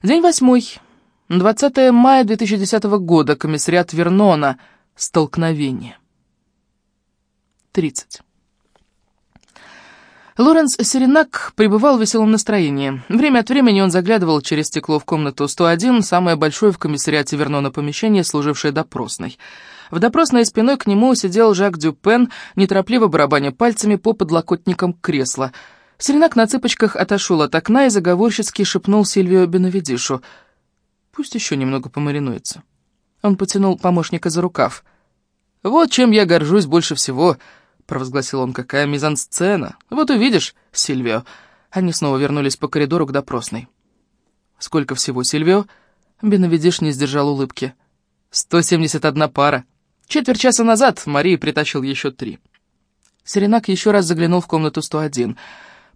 День восьмой. 20 мая 2010 года. Комиссариат Вернона. Столкновение. 30. Лоренс Серенак пребывал в веселом настроении. Время от времени он заглядывал через стекло в комнату 101, самое большое в комиссариате Вернона помещение, служившее допросной. В допросной спиной к нему сидел Жак Дюпен, неторопливо барабаня пальцами по подлокотникам кресла. Серенак на цыпочках отошел от окна и заговорщицки шепнул Сильвио Бенавидишу. «Пусть еще немного помаринуется». Он потянул помощника за рукав. «Вот чем я горжусь больше всего», провозгласил он, какая мизансцена. Вот увидишь, Сильвио. Они снова вернулись по коридору к допросной. Сколько всего, Сильвио? Бенавидиш не сдержал улыбки. Сто семьдесят одна пара. Четверть часа назад Мария притащил еще три. Серенак еще раз заглянул в комнату 101.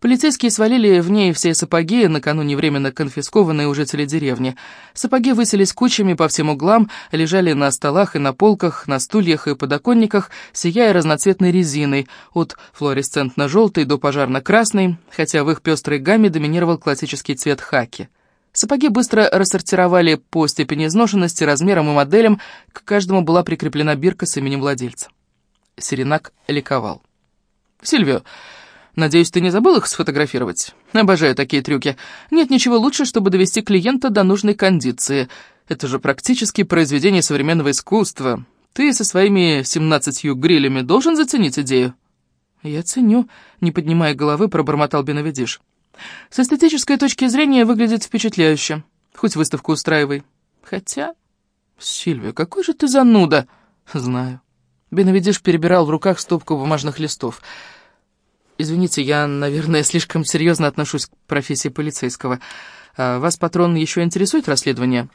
Полицейские свалили в ней все сапоги, накануне временно конфискованные у жителей деревни. Сапоги высились кучами по всем углам, лежали на столах и на полках, на стульях и подоконниках, сияя разноцветной резиной, от флуоресцентно-желтой до пожарно-красной, хотя в их пестрой гамме доминировал классический цвет хаки. Сапоги быстро рассортировали по степени изношенности, размерам и моделям, к каждому была прикреплена бирка с именем владельца. Серенак ликовал. «Сильвио, Надеюсь, ты не забыл их сфотографировать? Обожаю такие трюки. Нет ничего лучше, чтобы довести клиента до нужной кондиции. Это же практически произведение современного искусства. Ты со своими семнадцатью грилями должен заценить идею?» «Я ценю», — не поднимая головы, пробормотал Беновидиш. «С эстетической точки зрения выглядит впечатляюще. Хоть выставку устраивай. Хотя...» «Сильвия, какой же ты зануда!» «Знаю». Беновидиш перебирал в руках стопку бумажных листов. Извините, я, наверное, слишком серьезно отношусь к профессии полицейского. А вас, патрон, еще интересует расследование?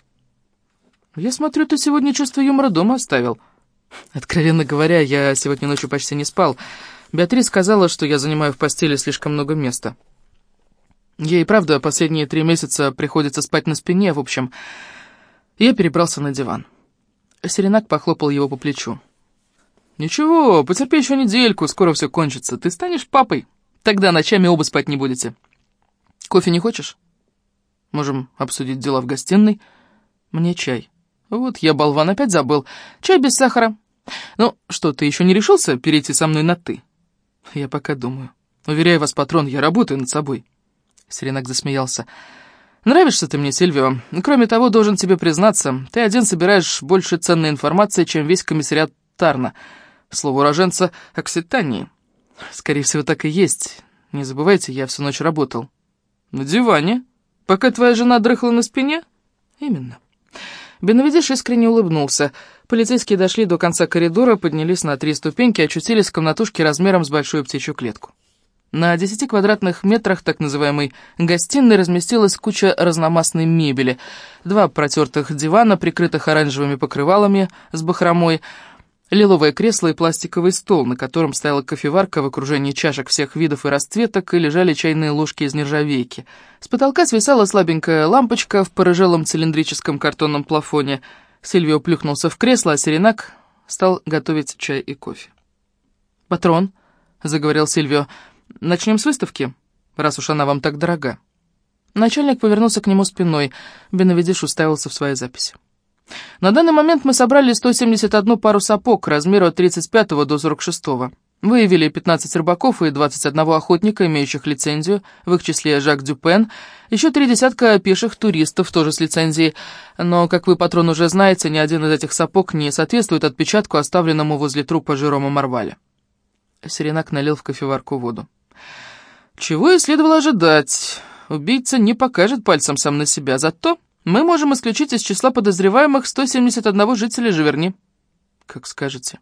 Я смотрю, ты сегодня чувство юмора дома оставил. Откровенно говоря, я сегодня ночью почти не спал. Беатрис сказала, что я занимаю в постели слишком много места. Ей, правда, последние три месяца приходится спать на спине, в общем. Я перебрался на диван. Серенак похлопал его по плечу. «Ничего, потерпи еще недельку, скоро все кончится. Ты станешь папой, тогда ночами оба спать не будете. Кофе не хочешь? Можем обсудить дела в гостиной. Мне чай. Вот я, болван, опять забыл. Чай без сахара. Ну, что, ты еще не решился перейти со мной на «ты»?» «Я пока думаю. Уверяю вас, патрон, я работаю над собой». Серенак засмеялся. «Нравишься ты мне, Сильвио. Кроме того, должен тебе признаться, ты один собираешь больше ценной информации, чем весь комиссариат Тарна» слово уроженца Окситании. Скорее всего, так и есть. Не забывайте, я всю ночь работал. На диване? Пока твоя жена дрыхла на спине? Именно. Беновидиш искренне улыбнулся. Полицейские дошли до конца коридора, поднялись на три ступеньки и очутились в комнатушке размером с большую птичью клетку. На десяти квадратных метрах так называемой гостиной разместилась куча разномастной мебели. Два протертых дивана, прикрытых оранжевыми покрывалами с бахромой, Лиловое кресло и пластиковый стол, на котором стояла кофеварка в окружении чашек всех видов и расцветок, и лежали чайные ложки из нержавейки. С потолка свисала слабенькая лампочка в порыжелом цилиндрическом картонном плафоне. Сильвио плюхнулся в кресло, а Серенак стал готовить чай и кофе. «Патрон», — заговорил Сильвио, — «начнем с выставки, раз уж она вам так дорога». Начальник повернулся к нему спиной, Беновидиш уставился в своей записи. На данный момент мы собрали 171 пару сапог размеру от 35 до 46. Выявили 15 рыбаков и 21 охотника, имеющих лицензию, в их числе Жак Дюпен, еще три десятка пеших туристов, тоже с лицензией. Но, как вы, патрон, уже знаете, ни один из этих сапог не соответствует отпечатку, оставленному возле трупа Жерома Марваля. Серенак налил в кофеварку воду. Чего и следовало ожидать. Убийца не покажет пальцем сам на себя, зато мы можем исключить из числа подозреваемых 171 жителя Живерни. Как скажете.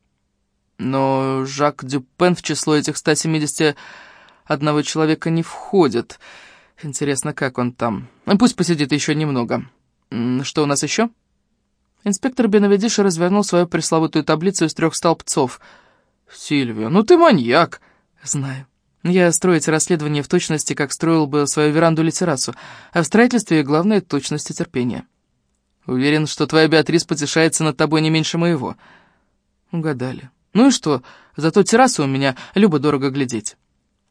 Но Жак Дюпен в число этих 171 человека не входит. Интересно, как он там? Пусть посидит еще немного. Что у нас еще? Инспектор Беновидиша развернул свою пресловутую таблицу из трех столбцов. «Сильвия, ну ты маньяк!» «Знаю. Я строить расследование в точности, как строил бы свою веранду или террасу, а в строительстве главное — точность и терпение. Уверен, что твоя Беатрис потешается над тобой не меньше моего. Угадали. Ну и что, зато террасу у меня любо-дорого глядеть.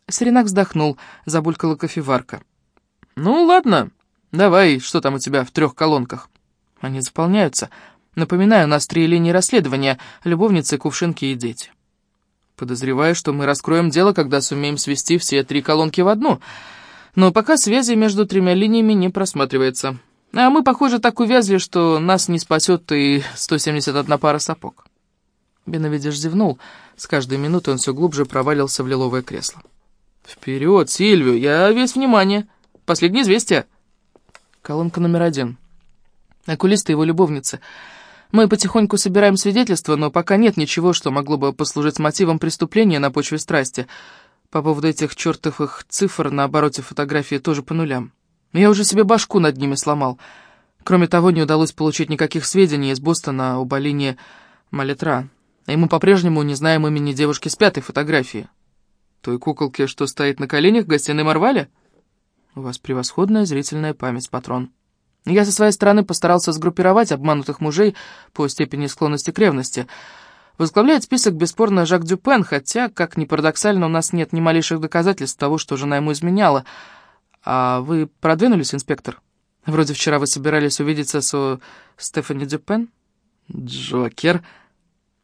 Серенак вздохнул, забулькала кофеварка. Ну ладно, Давай, что там у тебя в трех колонках? Они заполняются. Напоминаю, у нас три линии расследования. Любовницы, кувшинки и дети. Подозреваю, что мы раскроем дело, когда сумеем свести все три колонки в одну. Но пока связи между тремя линиями не просматривается. А мы, похоже, так увязли, что нас не спасет и 171 пара сапог. Беновидиш зевнул. С каждой минутой он все глубже провалился в лиловое кресло. «Вперед, Сильвию, я весь внимание. Последнее известие». Колонка номер один. Окулист и его любовница. Мы потихоньку собираем свидетельства, но пока нет ничего, что могло бы послужить мотивом преступления на почве страсти. По поводу этих чертовых цифр на обороте фотографии тоже по нулям. Я уже себе башку над ними сломал. Кроме того, не удалось получить никаких сведений из Бостона об Алине Малетра. И мы по-прежнему не знаем имени девушки с пятой фотографии. Той куколки, что стоит на коленях в гостиной Марвале? У вас превосходная зрительная память, патрон. Я со своей стороны постарался сгруппировать обманутых мужей по степени склонности к ревности. Возглавляет список бесспорно Жак Дюпен, хотя, как ни парадоксально, у нас нет ни малейших доказательств того, что жена ему изменяла — «А вы продвинулись, инспектор? Вроде вчера вы собирались увидеться со Стефани Дюпен?» «Джокер!»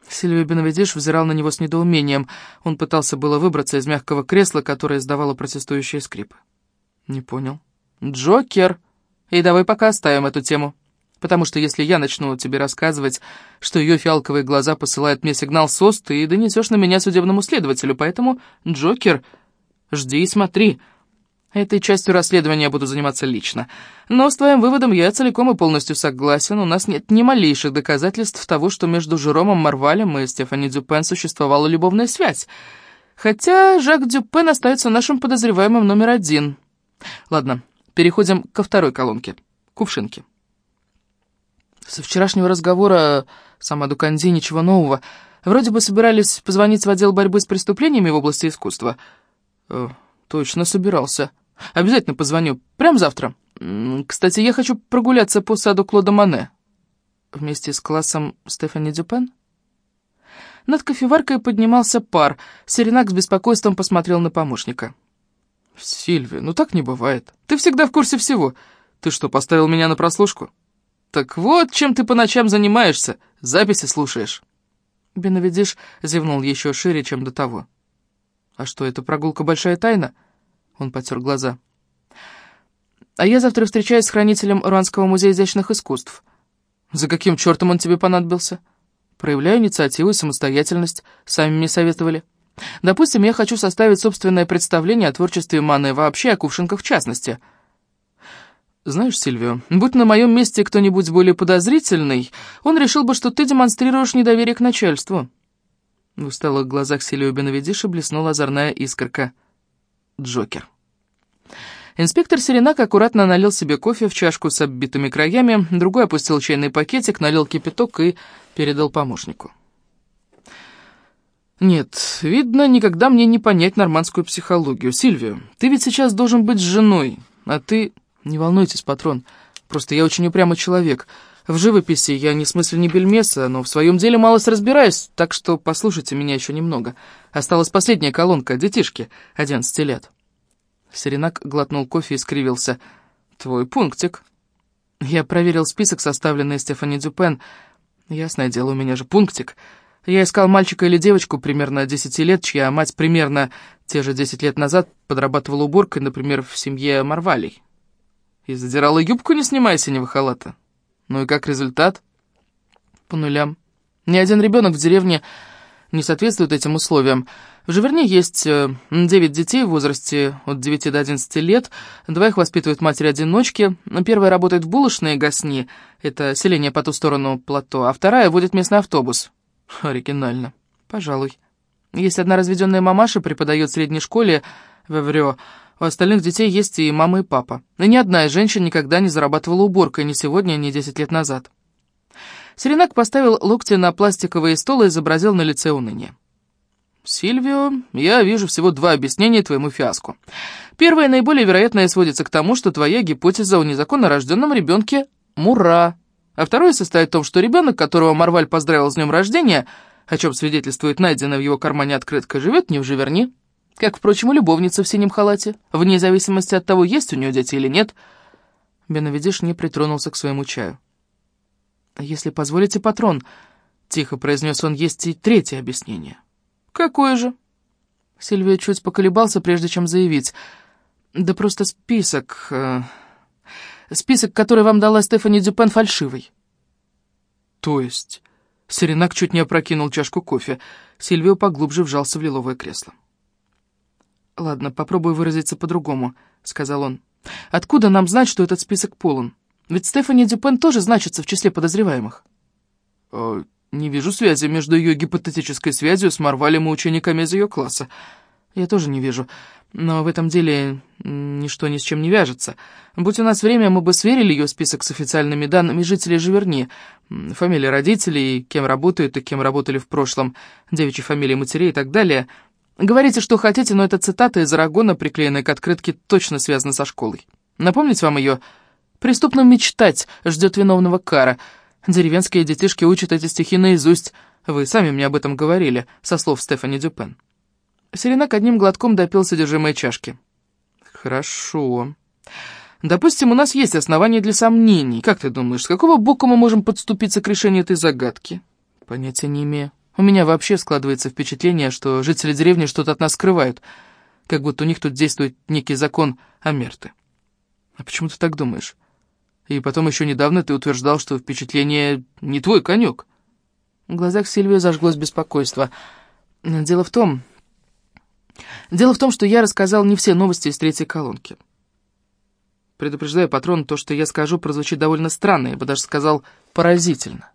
Сильвия Беновидиш взирал на него с недоумением. Он пытался было выбраться из мягкого кресла, которое издавало протестующие скрипы. «Не понял». «Джокер! И давай пока оставим эту тему. Потому что если я начну тебе рассказывать, что ее фиалковые глаза посылают мне сигнал СОС, ты донесешь на меня судебному следователю. Поэтому, Джокер, жди и смотри». Этой частью расследования я буду заниматься лично. Но с твоим выводом я целиком и полностью согласен. У нас нет ни малейших доказательств того, что между Жеромом Марвалем и Стефани Дюпен существовала любовная связь. Хотя Жак Дюпен остается нашим подозреваемым номер один. Ладно, переходим ко второй колонке. Кувшинки. Со вчерашнего разговора сама Дуканди ничего нового. Вроде бы собирались позвонить в отдел борьбы с преступлениями в области искусства. Э, точно собирался. Обязательно позвоню. Прям завтра. Кстати, я хочу прогуляться по саду Клода Мане. Вместе с классом Стефани Дюпен? Над кофеваркой поднимался пар. Серенак с беспокойством посмотрел на помощника. «Сильвия, ну так не бывает. Ты всегда в курсе всего. Ты что, поставил меня на прослушку?» «Так вот, чем ты по ночам занимаешься. Записи слушаешь». Беновидиш зевнул еще шире, чем до того. «А что, эта прогулка большая тайна?» Он потер глаза. «А я завтра встречаюсь с хранителем Руанского музея изящных искусств. За каким чертом он тебе понадобился? Проявляю инициативу и самостоятельность, сами мне советовали. Допустим, я хочу составить собственное представление о творчестве Маны вообще, о Кувшинках в частности». «Знаешь, Сильвио, будь на моем месте кто-нибудь более подозрительный, он решил бы, что ты демонстрируешь недоверие к начальству». В усталых глазах Сильвио Беновидиша блеснула озорная искорка – Джокер. Инспектор Серенак аккуратно налил себе кофе в чашку с оббитыми краями, другой опустил чайный пакетик, налил кипяток и передал помощнику. «Нет, видно, никогда мне не понять нормандскую психологию. Сильвию, ты ведь сейчас должен быть женой, а ты... Не волнуйтесь, патрон, просто я очень упрямый человек. В живописи я не смыслю ни бельмеса, но в своем деле малость разбираюсь, так что послушайте меня еще немного. Осталась последняя колонка, детишки, 11 лет». Серенак глотнул кофе и скривился. «Твой пунктик». Я проверил список, составленный Стефани Дюпен. Ясное дело, у меня же пунктик. Я искал мальчика или девочку примерно 10 лет, чья мать примерно те же 10 лет назад подрабатывала уборкой, например, в семье Марвалей. И задирала юбку, не снимая синего халата. Ну и как результат? По нулям. Ни один ребенок в деревне не соответствует этим условиям. В Живерне есть э, девять детей в возрасте от 9 до 11 лет, двоих воспитывают матери-одиночки, первая работает в булочной Гасни, это селение по ту сторону плато, а вторая водит местный автобус. Оригинально. Пожалуй. Есть одна разведенная мамаша, преподает в средней школе в Эврё, у остальных детей есть и мама, и папа. И ни одна из женщин никогда не зарабатывала уборкой ни сегодня, ни десять лет назад. Серенак поставил локти на пластиковые стол и изобразил на лице уныние. «Сильвио, я вижу всего два объяснения твоему фиаско. Первое, наиболее вероятное, сводится к тому, что твоя гипотеза о незаконно рожденном ребенке – мура. А второе состоит в том, что ребенок, которого Марваль поздравил с днем рождения, о чем свидетельствует найденная в его кармане открытка, живет не в Живерни, как, впрочем, и любовница в синем халате, вне зависимости от того, есть у нее дети или нет. Беновидиш не притронулся к своему чаю. «Если позволите, патрон», — тихо произнес он, — «есть и третье объяснение». «Какое же?» Сильвия чуть поколебался, прежде чем заявить. «Да просто список... Список, который вам дала Стефани Дюпен, фальшивый». «То есть...» Серенак чуть не опрокинул чашку кофе. Сильвио поглубже вжался в лиловое кресло. «Ладно, попробую выразиться по-другому», — сказал он. «Откуда нам знать, что этот список полон? Ведь Стефани Дюпен тоже значится в числе подозреваемых». «Э, «Не вижу связи между ее гипотетической связью с Марвалем и учениками из ее класса». «Я тоже не вижу. Но в этом деле ничто ни с чем не вяжется. Будь у нас время, мы бы сверили ее список с официальными данными жителей Живерни, фамилии родителей, кем работают и кем работали в прошлом, девичьи фамилии матерей и так далее. Говорите, что хотите, но эта цитата из Арагона, приклеенная к открытке, точно связана со школой. Напомнить вам ее? «Преступно мечтать ждет виновного кара. Деревенские детишки учат эти стихи наизусть. Вы сами мне об этом говорили, со слов Стефани Дюпен». Серенак одним глотком допил содержимое чашки. «Хорошо. Допустим, у нас есть основания для сомнений. Как ты думаешь, с какого бока мы можем подступиться к решению этой загадки?» «Понятия не имею. У меня вообще складывается впечатление, что жители деревни что-то от нас скрывают, как будто у них тут действует некий закон Амерты. А почему ты так думаешь? И потом еще недавно ты утверждал, что впечатление не твой конек». В глазах Сильвии зажглось беспокойство. «Дело в том, Дело в том, что я рассказал не все новости из третьей колонки. Предупреждаю, патрон, то, что я скажу, прозвучит довольно странно, я бы даже сказал, поразительно.